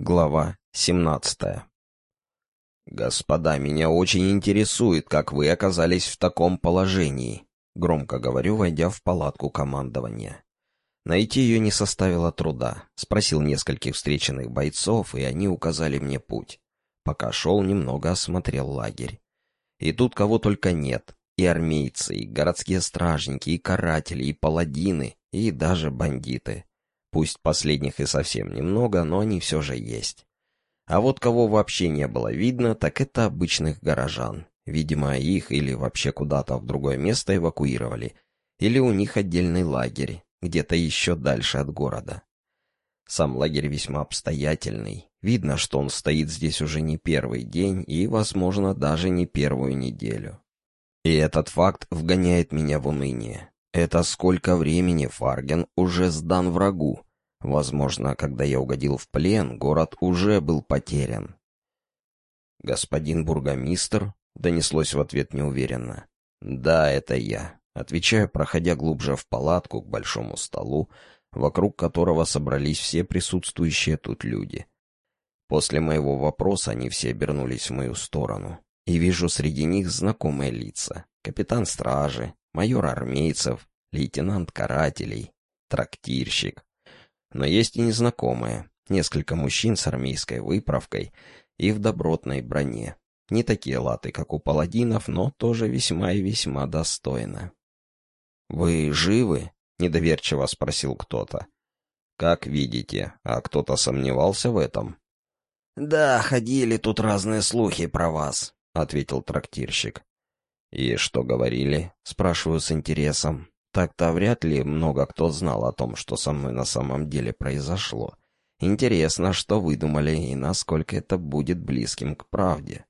Глава 17 «Господа, меня очень интересует, как вы оказались в таком положении», — громко говорю, войдя в палатку командования. Найти ее не составило труда. Спросил нескольких встреченных бойцов, и они указали мне путь. Пока шел, немного осмотрел лагерь. И тут кого только нет. И армейцы, и городские стражники, и каратели, и паладины, и даже бандиты. Пусть последних и совсем немного, но они все же есть. А вот кого вообще не было видно, так это обычных горожан. Видимо, их или вообще куда-то в другое место эвакуировали, или у них отдельный лагерь, где-то еще дальше от города. Сам лагерь весьма обстоятельный. Видно, что он стоит здесь уже не первый день и, возможно, даже не первую неделю. И этот факт вгоняет меня в уныние. Это сколько времени Фарген уже сдан врагу. Возможно, когда я угодил в плен, город уже был потерян. «Господин бургомистр?» — донеслось в ответ неуверенно. «Да, это я», — отвечаю, проходя глубже в палатку к большому столу, вокруг которого собрались все присутствующие тут люди. После моего вопроса они все обернулись в мою сторону, и вижу среди них знакомые лица. Капитан стражи, майор армейцев, лейтенант карателей, трактирщик. Но есть и незнакомые, несколько мужчин с армейской выправкой и в добротной броне. Не такие латы, как у паладинов, но тоже весьма и весьма достойно. «Вы живы?» — недоверчиво спросил кто-то. «Как видите, а кто-то сомневался в этом?» «Да, ходили тут разные слухи про вас», — ответил трактирщик. «И что говорили?» — спрашиваю с интересом. Так-то вряд ли много кто знал о том, что со мной на самом деле произошло. Интересно, что выдумали и насколько это будет близким к правде.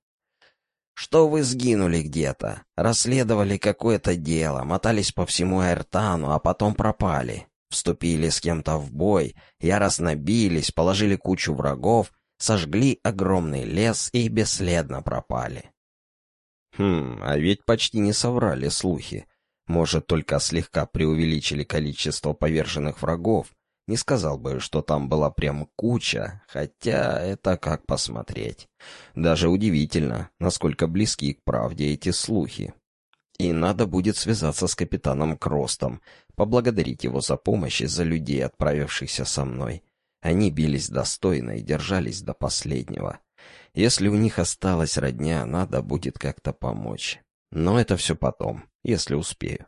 Что вы сгинули где-то, расследовали какое-то дело, мотались по всему Эртану, а потом пропали. Вступили с кем-то в бой, яростно бились, положили кучу врагов, сожгли огромный лес и бесследно пропали. Хм, а ведь почти не соврали слухи. Может, только слегка преувеличили количество поверженных врагов. Не сказал бы, что там была прям куча, хотя это как посмотреть. Даже удивительно, насколько близки к правде эти слухи. И надо будет связаться с капитаном Кростом, поблагодарить его за помощь и за людей, отправившихся со мной. Они бились достойно и держались до последнего. Если у них осталась родня, надо будет как-то помочь. Но это все потом, если успею.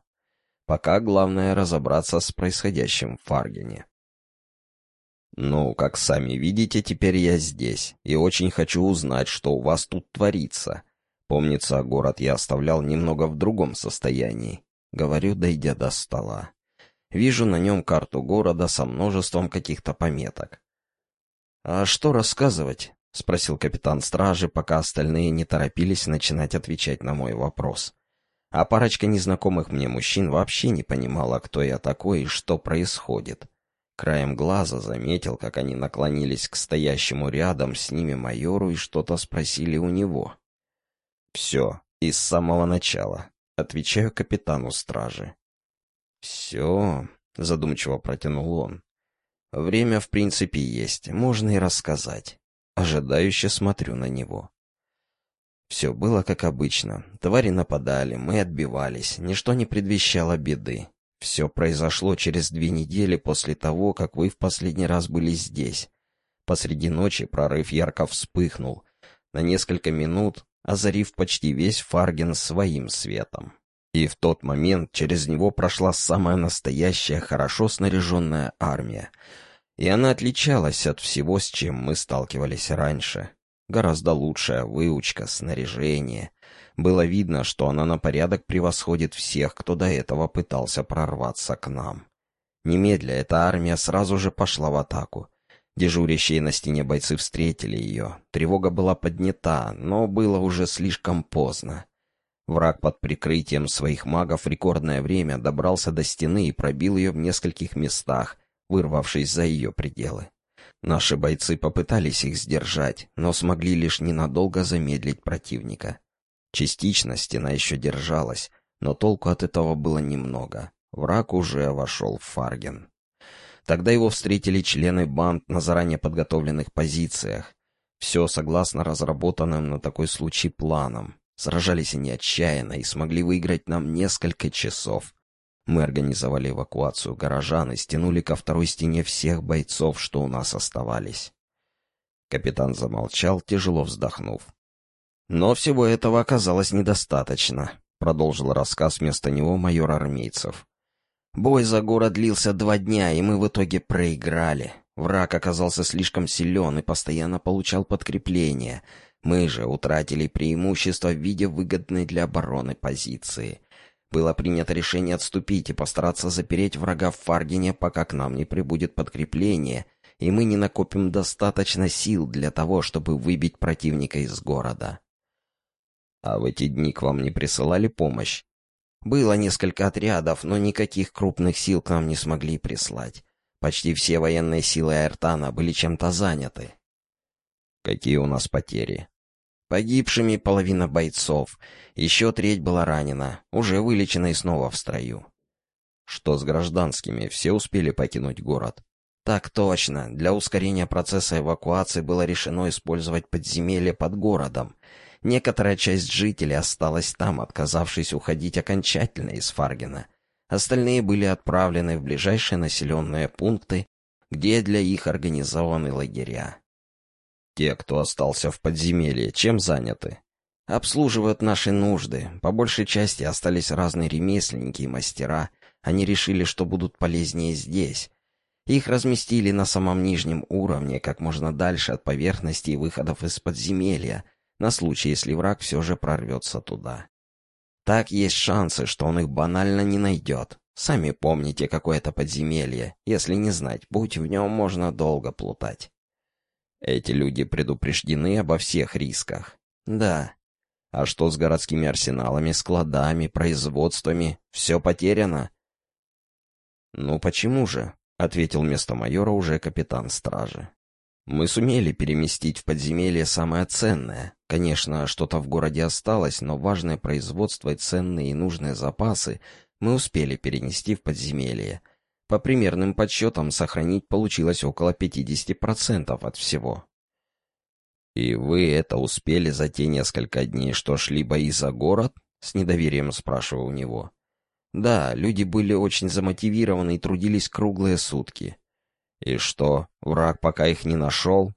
Пока главное разобраться с происходящим в Фаргене. Ну, как сами видите, теперь я здесь, и очень хочу узнать, что у вас тут творится. Помнится, город я оставлял немного в другом состоянии. Говорю, дойдя до стола. Вижу на нем карту города со множеством каких-то пометок. «А что рассказывать?» — спросил капитан стражи, пока остальные не торопились начинать отвечать на мой вопрос. А парочка незнакомых мне мужчин вообще не понимала, кто я такой и что происходит. Краем глаза заметил, как они наклонились к стоящему рядом с ними майору и что-то спросили у него. «Все, и с самого начала», — отвечаю капитану стражи. «Все», — задумчиво протянул он. «Время, в принципе, есть, можно и рассказать». Ожидающе смотрю на него. Все было как обычно. Твари нападали, мы отбивались, ничто не предвещало беды. Все произошло через две недели после того, как вы в последний раз были здесь. Посреди ночи прорыв ярко вспыхнул, на несколько минут озарив почти весь Фарген своим светом. И в тот момент через него прошла самая настоящая, хорошо снаряженная армия — и она отличалась от всего, с чем мы сталкивались раньше. Гораздо лучшая выучка, снаряжение. Было видно, что она на порядок превосходит всех, кто до этого пытался прорваться к нам. Немедля эта армия сразу же пошла в атаку. Дежурящие на стене бойцы встретили ее. Тревога была поднята, но было уже слишком поздно. Враг под прикрытием своих магов рекордное время добрался до стены и пробил ее в нескольких местах, вырвавшись за ее пределы. Наши бойцы попытались их сдержать, но смогли лишь ненадолго замедлить противника. Частично стена еще держалась, но толку от этого было немного. Враг уже вошел в Фарген. Тогда его встретили члены банд на заранее подготовленных позициях. Все согласно разработанным на такой случай планам. Сражались они отчаянно и смогли выиграть нам несколько часов. Мы организовали эвакуацию горожан и стянули ко второй стене всех бойцов, что у нас оставались. Капитан замолчал, тяжело вздохнув. Но всего этого оказалось недостаточно, продолжил рассказ вместо него майор армейцев. Бой за город длился два дня, и мы в итоге проиграли. Враг оказался слишком силен и постоянно получал подкрепление. Мы же утратили преимущество в виде выгодной для обороны позиции. Было принято решение отступить и постараться запереть врага в Фаргине, пока к нам не прибудет подкрепление, и мы не накопим достаточно сил для того, чтобы выбить противника из города. А в эти дни к вам не присылали помощь? Было несколько отрядов, но никаких крупных сил к нам не смогли прислать. Почти все военные силы Аэртана были чем-то заняты. Какие у нас потери? Погибшими половина бойцов. Еще треть была ранена, уже вылечена и снова в строю. Что с гражданскими? Все успели покинуть город? Так точно. Для ускорения процесса эвакуации было решено использовать подземелье под городом. Некоторая часть жителей осталась там, отказавшись уходить окончательно из Фаргена. Остальные были отправлены в ближайшие населенные пункты, где для их организованы лагеря. Те, кто остался в подземелье, чем заняты? Обслуживают наши нужды. По большей части остались разные ремесленники и мастера. Они решили, что будут полезнее здесь. Их разместили на самом нижнем уровне, как можно дальше от поверхности и выходов из подземелья, на случай, если враг все же прорвется туда. Так есть шансы, что он их банально не найдет. Сами помните, какое это подземелье. Если не знать, путь в нем можно долго плутать. Эти люди предупреждены обо всех рисках. Да. А что с городскими арсеналами, складами, производствами? Все потеряно? Ну почему же? — ответил вместо майора уже капитан стражи. Мы сумели переместить в подземелье самое ценное. Конечно, что-то в городе осталось, но важное производство и ценные и нужные запасы мы успели перенести в подземелье. По примерным подсчетам, сохранить получилось около 50% от всего. «И вы это успели за те несколько дней, что шли бои за город?» — с недоверием спрашивал у него. «Да, люди были очень замотивированы и трудились круглые сутки. И что, враг пока их не нашел?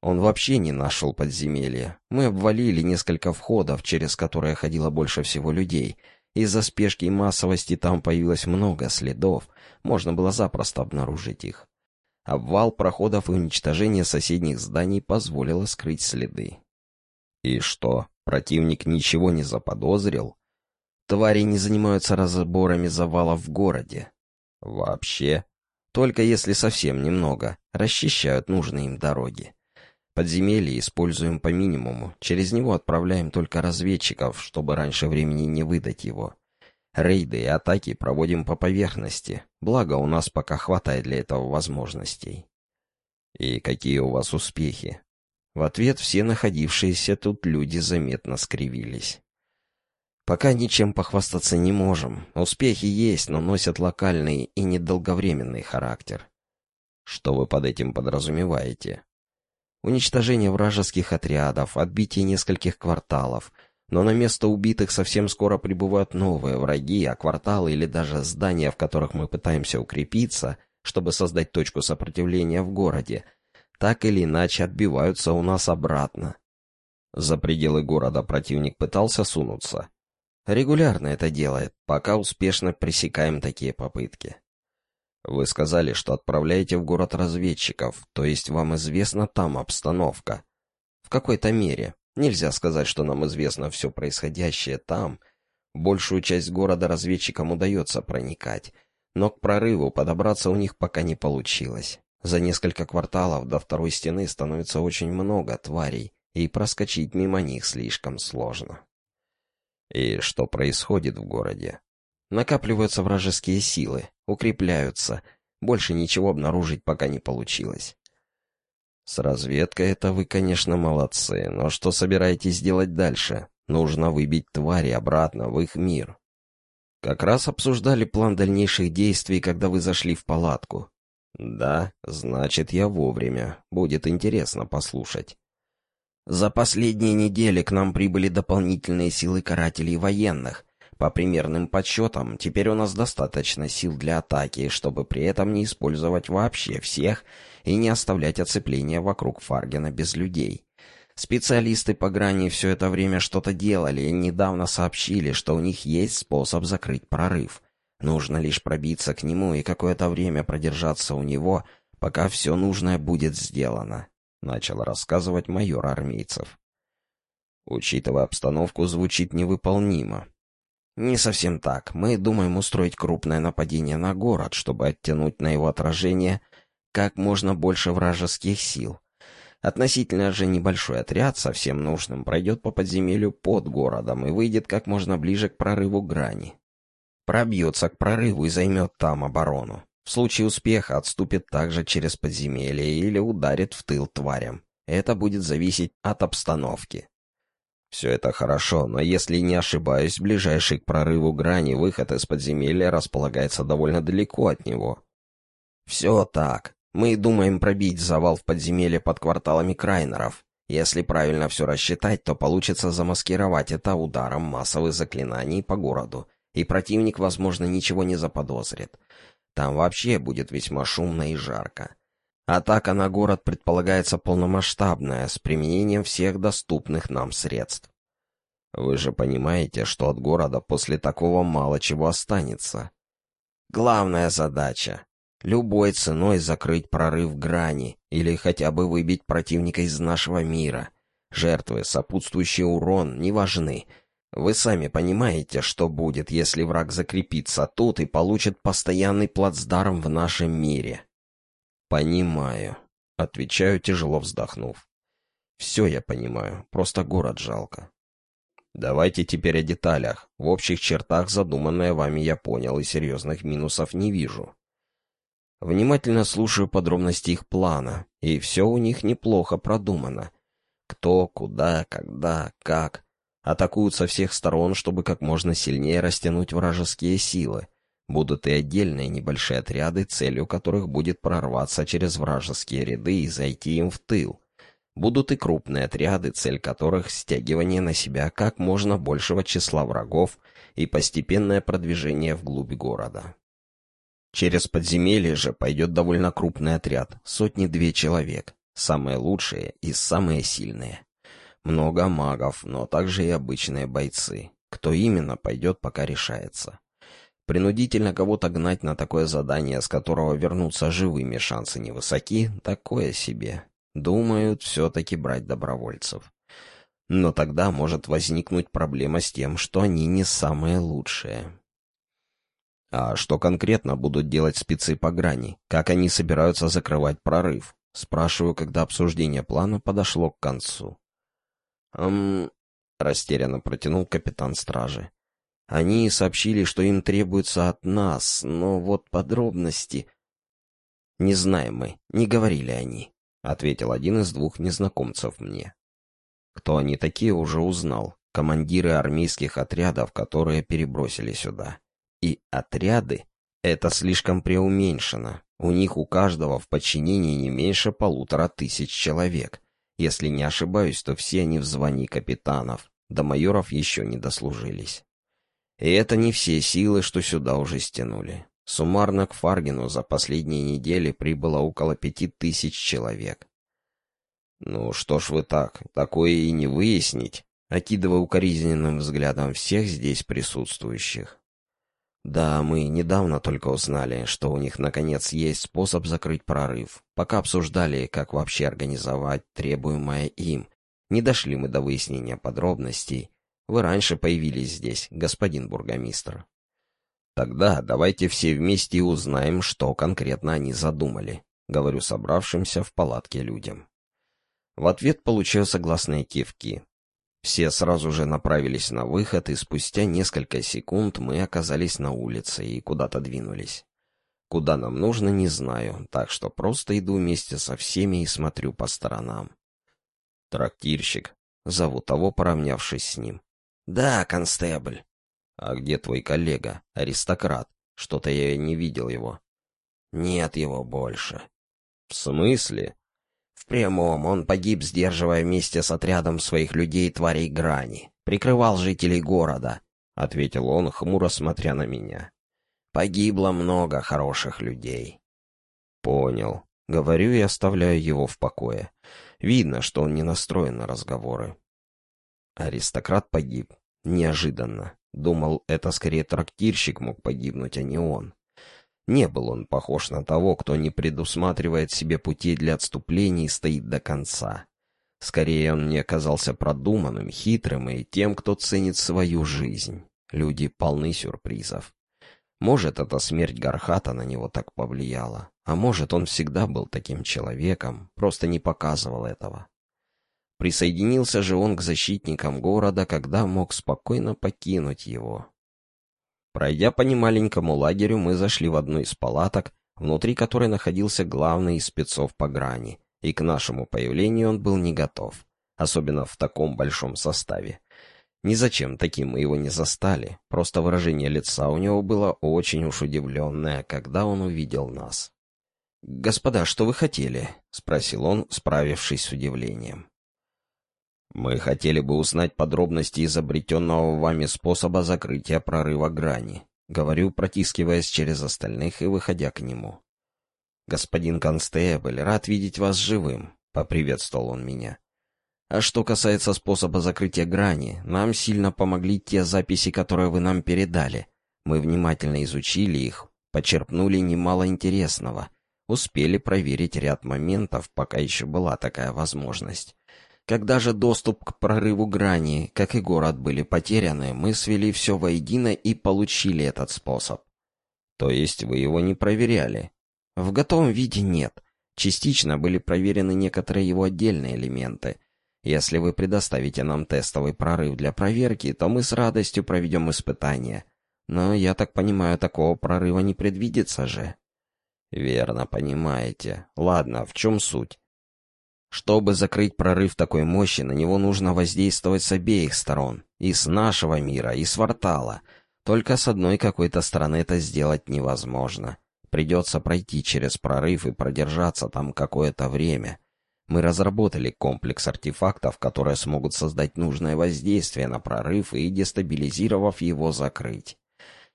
Он вообще не нашел подземелья. Мы обвалили несколько входов, через которые ходило больше всего людей. Из-за спешки и массовости там появилось много следов. Можно было запросто обнаружить их. Обвал проходов и уничтожение соседних зданий позволило скрыть следы. И что, противник ничего не заподозрил? Твари не занимаются разборами завалов в городе. Вообще? Только если совсем немного, расчищают нужные им дороги. Подземелье используем по минимуму, через него отправляем только разведчиков, чтобы раньше времени не выдать его. Рейды и атаки проводим по поверхности, благо у нас пока хватает для этого возможностей. И какие у вас успехи? В ответ все находившиеся тут люди заметно скривились. Пока ничем похвастаться не можем. Успехи есть, но носят локальный и недолговременный характер. Что вы под этим подразумеваете? Уничтожение вражеских отрядов, отбитие нескольких кварталов. Но на место убитых совсем скоро прибывают новые враги, а кварталы или даже здания, в которых мы пытаемся укрепиться, чтобы создать точку сопротивления в городе, так или иначе отбиваются у нас обратно. За пределы города противник пытался сунуться. Регулярно это делает, пока успешно пресекаем такие попытки. Вы сказали, что отправляете в город разведчиков, то есть вам известна там обстановка. В какой-то мере. Нельзя сказать, что нам известно все происходящее там. Большую часть города разведчикам удается проникать, но к прорыву подобраться у них пока не получилось. За несколько кварталов до второй стены становится очень много тварей, и проскочить мимо них слишком сложно. И что происходит в городе? Накапливаются вражеские силы, укрепляются. Больше ничего обнаружить пока не получилось. С разведкой это вы, конечно, молодцы, но что собираетесь делать дальше? Нужно выбить твари обратно в их мир. Как раз обсуждали план дальнейших действий, когда вы зашли в палатку. «Да, значит, я вовремя. Будет интересно послушать». За последние недели к нам прибыли дополнительные силы карателей военных. По примерным подсчетам, теперь у нас достаточно сил для атаки, чтобы при этом не использовать вообще всех и не оставлять оцепления вокруг Фаргена без людей. Специалисты по грани все это время что-то делали и недавно сообщили, что у них есть способ закрыть прорыв. Нужно лишь пробиться к нему и какое-то время продержаться у него, пока все нужное будет сделано», — начал рассказывать майор армейцев. «Учитывая обстановку, звучит невыполнимо». «Не совсем так. Мы думаем устроить крупное нападение на город, чтобы оттянуть на его отражение как можно больше вражеских сил». Относительно же небольшой отряд со всем нужным пройдет по подземелью под городом и выйдет как можно ближе к прорыву грани. Пробьется к прорыву и займет там оборону. В случае успеха отступит также через подземелье или ударит в тыл тварям. Это будет зависеть от обстановки. Все это хорошо, но если не ошибаюсь, ближайший к прорыву грани выход из подземелья располагается довольно далеко от него. Все так. Мы думаем пробить завал в подземелье под кварталами Крайнеров. Если правильно все рассчитать, то получится замаскировать это ударом массовых заклинаний по городу, и противник, возможно, ничего не заподозрит. Там вообще будет весьма шумно и жарко. Атака на город предполагается полномасштабная, с применением всех доступных нам средств. Вы же понимаете, что от города после такого мало чего останется. Главная задача Любой ценой закрыть прорыв грани или хотя бы выбить противника из нашего мира. Жертвы, сопутствующий урон не важны. Вы сами понимаете, что будет, если враг закрепится тут и получит постоянный плацдарм в нашем мире. Понимаю. Отвечаю, тяжело вздохнув. Все я понимаю, просто город жалко. Давайте теперь о деталях. В общих чертах задуманное вами я понял и серьезных минусов не вижу. Внимательно слушаю подробности их плана, и все у них неплохо продумано. Кто, куда, когда, как. Атакуют со всех сторон, чтобы как можно сильнее растянуть вражеские силы. Будут и отдельные небольшие отряды, целью которых будет прорваться через вражеские ряды и зайти им в тыл. Будут и крупные отряды, цель которых — стягивание на себя как можно большего числа врагов и постепенное продвижение вглубь города. Через подземелье же пойдет довольно крупный отряд, сотни-две человек, самые лучшие и самые сильные. Много магов, но также и обычные бойцы. Кто именно, пойдет, пока решается. Принудительно кого-то гнать на такое задание, с которого вернуться живыми шансы невысоки, такое себе. Думают все-таки брать добровольцев. Но тогда может возникнуть проблема с тем, что они не самые лучшие. А что конкретно будут делать спецы по грани? Как они собираются закрывать прорыв? Спрашиваю, когда обсуждение плана подошло к концу. «Эм...» — растерянно протянул капитан стражи. «Они сообщили, что им требуется от нас, но вот подробности...» «Не знаем мы, не говорили они», — ответил один из двух незнакомцев мне. Кто они такие, уже узнал. Командиры армейских отрядов, которые перебросили сюда. И отряды — это слишком преуменьшено. У них у каждого в подчинении не меньше полутора тысяч человек. Если не ошибаюсь, то все они в звании капитанов, до майоров еще не дослужились. И это не все силы, что сюда уже стянули. Суммарно к Фаргину за последние недели прибыло около пяти тысяч человек. «Ну что ж вы так, такое и не выяснить», окидывая укоризненным взглядом всех здесь присутствующих. Да, мы недавно только узнали, что у них наконец есть способ закрыть прорыв. Пока обсуждали, как вообще организовать требуемое им. Не дошли мы до выяснения подробностей. Вы раньше появились здесь, господин бургомистр. Тогда давайте все вместе узнаем, что конкретно они задумали, говорю собравшимся в палатке людям. В ответ получаю согласные кивки. Все сразу же направились на выход, и спустя несколько секунд мы оказались на улице и куда-то двинулись. Куда нам нужно, не знаю, так что просто иду вместе со всеми и смотрю по сторонам. «Трактирщик», — зову того, поравнявшись с ним. «Да, констебль». «А где твой коллега, аристократ? Что-то я не видел его». Нет его больше. В смысле? В прямом, он погиб, сдерживая вместе с отрядом своих людей тварей грани. Прикрывал жителей города, — ответил он, хмуро смотря на меня. Погибло много хороших людей. Понял. Говорю и оставляю его в покое. Видно, что он не настроен на разговоры. Аристократ погиб. Неожиданно. Думал, это скорее трактирщик мог погибнуть, а не он. Не был он похож на того, кто не предусматривает себе пути для отступления и стоит до конца. Скорее, он мне казался продуманным, хитрым и тем, кто ценит свою жизнь. Люди полны сюрпризов. Может, эта смерть Гархата на него так повлияла, а может, он всегда был таким человеком, просто не показывал этого. Присоединился же он к защитникам города, когда мог спокойно покинуть его. Пройдя по немаленькому лагерю, мы зашли в одну из палаток, внутри которой находился главный из спецов по грани, и к нашему появлению он был не готов, особенно в таком большом составе. Ни зачем таким мы его не застали, просто выражение лица у него было очень уж удивленное, когда он увидел нас. «Господа, что вы хотели?» — спросил он, справившись с удивлением. Мы хотели бы узнать подробности изобретенного вами способа закрытия прорыва грани. Говорю, протискиваясь через остальных и выходя к нему. «Господин Констебль, рад видеть вас живым», — поприветствовал он меня. «А что касается способа закрытия грани, нам сильно помогли те записи, которые вы нам передали. Мы внимательно изучили их, почерпнули немало интересного, успели проверить ряд моментов, пока еще была такая возможность. Когда же доступ к прорыву грани, как и город, были потеряны, мы свели все воедино и получили этот способ. То есть вы его не проверяли? В готовом виде нет. Частично были проверены некоторые его отдельные элементы. Если вы предоставите нам тестовый прорыв для проверки, то мы с радостью проведем испытание. Но, я так понимаю, такого прорыва не предвидится же. Верно понимаете. Ладно, в чем суть? Чтобы закрыть прорыв такой мощи, на него нужно воздействовать с обеих сторон. И с нашего мира, и с Вартала. Только с одной какой-то стороны это сделать невозможно. Придется пройти через прорыв и продержаться там какое-то время. Мы разработали комплекс артефактов, которые смогут создать нужное воздействие на прорыв и, дестабилизировав его, закрыть.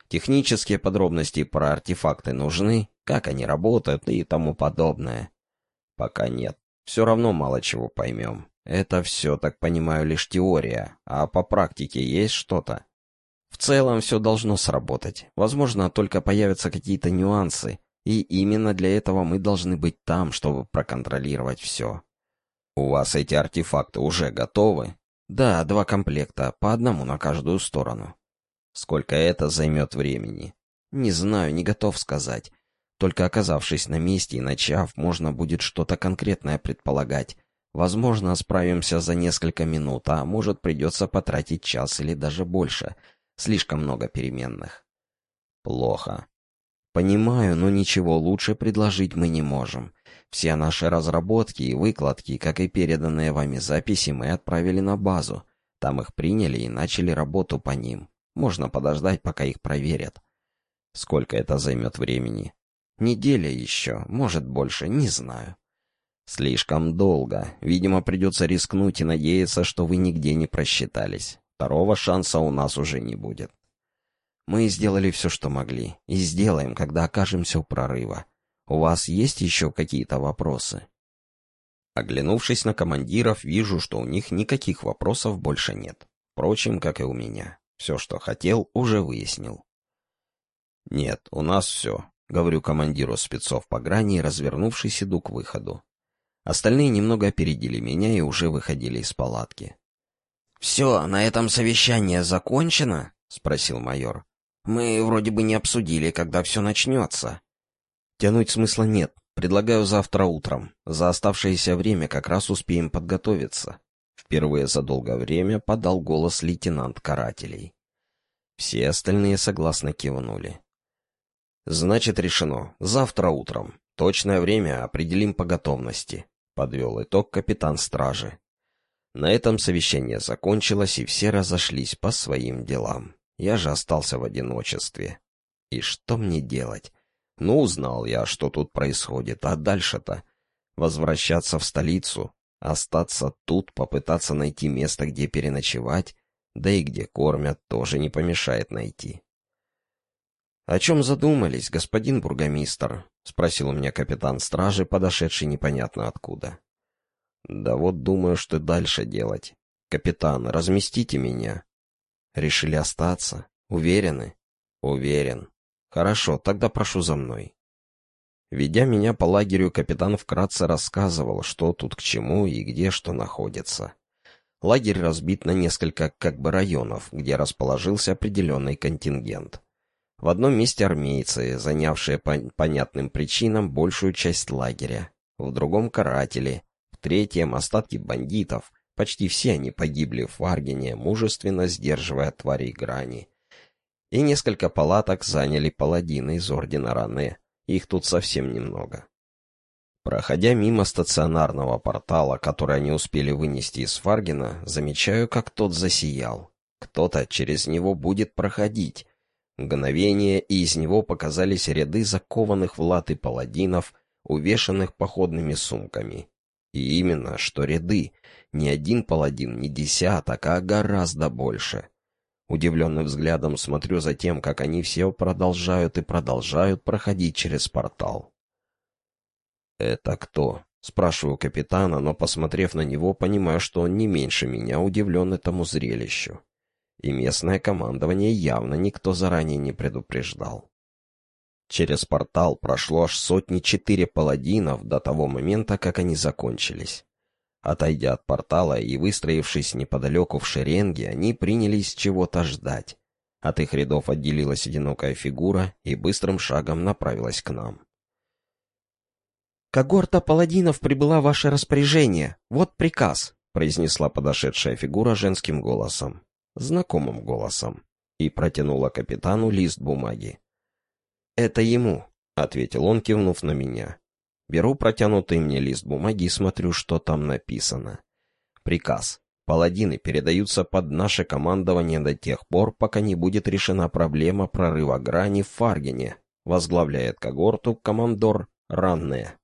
Технические подробности про артефакты нужны, как они работают и тому подобное. Пока нет. Все равно мало чего поймем. Это все, так понимаю, лишь теория, а по практике есть что-то. В целом все должно сработать. Возможно, только появятся какие-то нюансы, и именно для этого мы должны быть там, чтобы проконтролировать все. У вас эти артефакты уже готовы? Да, два комплекта, по одному на каждую сторону. Сколько это займет времени? Не знаю, не готов сказать. Только оказавшись на месте и начав, можно будет что-то конкретное предполагать. Возможно, справимся за несколько минут, а может придется потратить час или даже больше. Слишком много переменных. Плохо. Понимаю, но ничего лучше предложить мы не можем. Все наши разработки и выкладки, как и переданные вами записи, мы отправили на базу. Там их приняли и начали работу по ним. Можно подождать, пока их проверят. Сколько это займет времени? Неделя еще, может больше, не знаю. Слишком долго. Видимо, придется рискнуть и надеяться, что вы нигде не просчитались. Второго шанса у нас уже не будет. Мы сделали все, что могли, и сделаем, когда окажемся у прорыва. У вас есть еще какие-то вопросы? Оглянувшись на командиров, вижу, что у них никаких вопросов больше нет. Впрочем, как и у меня. Все, что хотел, уже выяснил. Нет, у нас все. Говорю командиру спецов по грани, развернувшись, иду к выходу. Остальные немного опередили меня и уже выходили из палатки. «Все, на этом совещание закончено?» — спросил майор. «Мы вроде бы не обсудили, когда все начнется». «Тянуть смысла нет. Предлагаю завтра утром. За оставшееся время как раз успеем подготовиться». Впервые за долгое время подал голос лейтенант карателей. Все остальные согласно кивнули. «Значит, решено. Завтра утром. Точное время определим по готовности», — подвел итог капитан стражи. На этом совещание закончилось, и все разошлись по своим делам. Я же остался в одиночестве. И что мне делать? Ну, узнал я, что тут происходит, а дальше-то? Возвращаться в столицу, остаться тут, попытаться найти место, где переночевать, да и где кормят, тоже не помешает найти. «О чем задумались, господин бургомистр?» — спросил у меня капитан стражи, подошедший непонятно откуда. «Да вот думаю, что дальше делать. Капитан, разместите меня». «Решили остаться? Уверены?» «Уверен. Хорошо, тогда прошу за мной». Ведя меня по лагерю, капитан вкратце рассказывал, что тут к чему и где что находится. Лагерь разбит на несколько как бы районов, где расположился определенный контингент. В одном месте армейцы, занявшие по понятным причинам большую часть лагеря, в другом — каратели, в третьем — остатки бандитов, почти все они погибли в Варгене, мужественно сдерживая тварей грани. И несколько палаток заняли паладины из Ордена Ране, их тут совсем немного. Проходя мимо стационарного портала, который они успели вынести из Фаргина, замечаю, как тот засиял. Кто-то через него будет проходить. Мгновение, и из него показались ряды закованных в латы паладинов, увешанных походными сумками. И именно, что ряды. Не один паладин, не десяток, а гораздо больше. Удивленным взглядом смотрю за тем, как они все продолжают и продолжают проходить через портал. «Это кто?» — спрашиваю капитана, но, посмотрев на него, понимаю, что он не меньше меня удивлен этому зрелищу. И местное командование явно никто заранее не предупреждал. Через портал прошло аж сотни четыре паладинов до того момента, как они закончились. Отойдя от портала и выстроившись неподалеку в шеренге, они принялись чего-то ждать. От их рядов отделилась одинокая фигура и быстрым шагом направилась к нам. «Когорта паладинов прибыла в ваше распоряжение. Вот приказ», — произнесла подошедшая фигура женским голосом, знакомым голосом, и протянула капитану лист бумаги. «Это ему», — ответил он, кивнув на меня. Беру протянутый мне лист бумаги и смотрю, что там написано. Приказ. Паладины передаются под наше командование до тех пор, пока не будет решена проблема прорыва грани в Фаргене. Возглавляет когорту командор Ранне.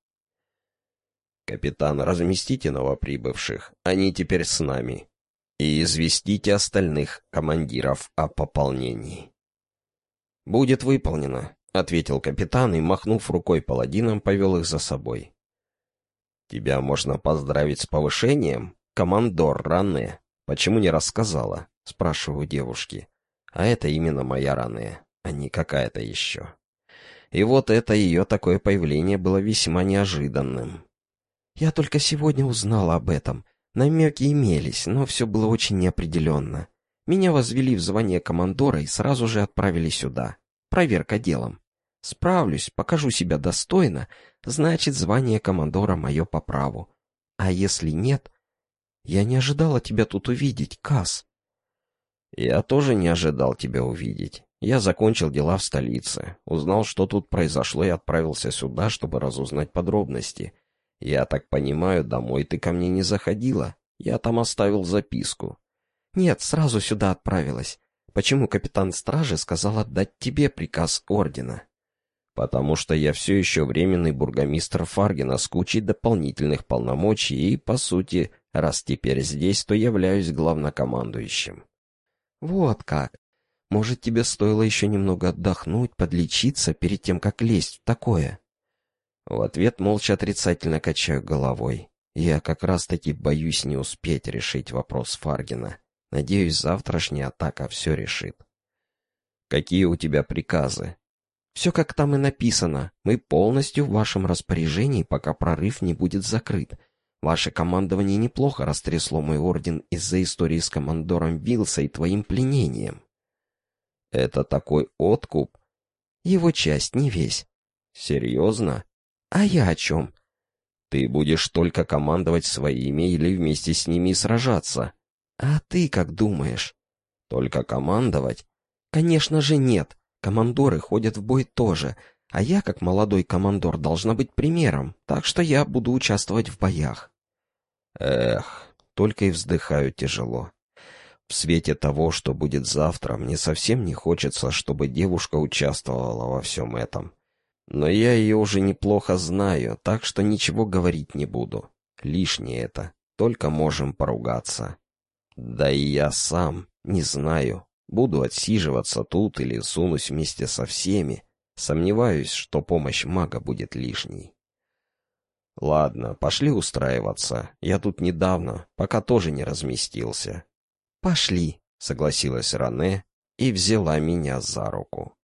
«Капитан, разместите новоприбывших, они теперь с нами. И известите остальных командиров о пополнении». «Будет выполнено», — ответил капитан и, махнув рукой паладинам, повел их за собой. «Тебя можно поздравить с повышением, командор Ранне. Почему не рассказала?» — спрашиваю девушки. «А это именно моя Ранне, а не какая-то еще». И вот это ее такое появление было весьма неожиданным. Я только сегодня узнала об этом. Намеки имелись, но все было очень неопределенно. Меня возвели в звание командора и сразу же отправили сюда. Проверка делом. Справлюсь, покажу себя достойно, значит, звание командора мое по праву. А если нет... Я не ожидала тебя тут увидеть, Кас. Я тоже не ожидал тебя увидеть. Я закончил дела в столице, узнал, что тут произошло и отправился сюда, чтобы разузнать подробности — «Я так понимаю, домой ты ко мне не заходила? Я там оставил записку». «Нет, сразу сюда отправилась. Почему капитан стражи сказал отдать тебе приказ ордена?» «Потому что я все еще временный бургомистр Фаргина с кучей дополнительных полномочий и, по сути, раз теперь здесь, то являюсь главнокомандующим». «Вот как. Может, тебе стоило еще немного отдохнуть, подлечиться перед тем, как лезть в такое?» В ответ молча отрицательно качаю головой. Я как раз-таки боюсь не успеть решить вопрос Фаргина. Надеюсь, завтрашняя атака все решит. Какие у тебя приказы? Все как там и написано. Мы полностью в вашем распоряжении, пока прорыв не будет закрыт. Ваше командование неплохо растрясло мой орден из-за истории с командором Вилса и твоим пленением. Это такой откуп? Его часть, не весь. Серьезно? А я о чем? Ты будешь только командовать своими или вместе с ними сражаться. А ты как думаешь? Только командовать? Конечно же нет. Командоры ходят в бой тоже. А я, как молодой командор, должна быть примером, так что я буду участвовать в боях. Эх, только и вздыхаю тяжело. В свете того, что будет завтра, мне совсем не хочется, чтобы девушка участвовала во всем этом. Но я ее уже неплохо знаю, так что ничего говорить не буду. Лишнее это, только можем поругаться. Да и я сам не знаю, буду отсиживаться тут или сунусь вместе со всеми. Сомневаюсь, что помощь мага будет лишней. Ладно, пошли устраиваться. Я тут недавно, пока тоже не разместился. Пошли, согласилась Ране и взяла меня за руку.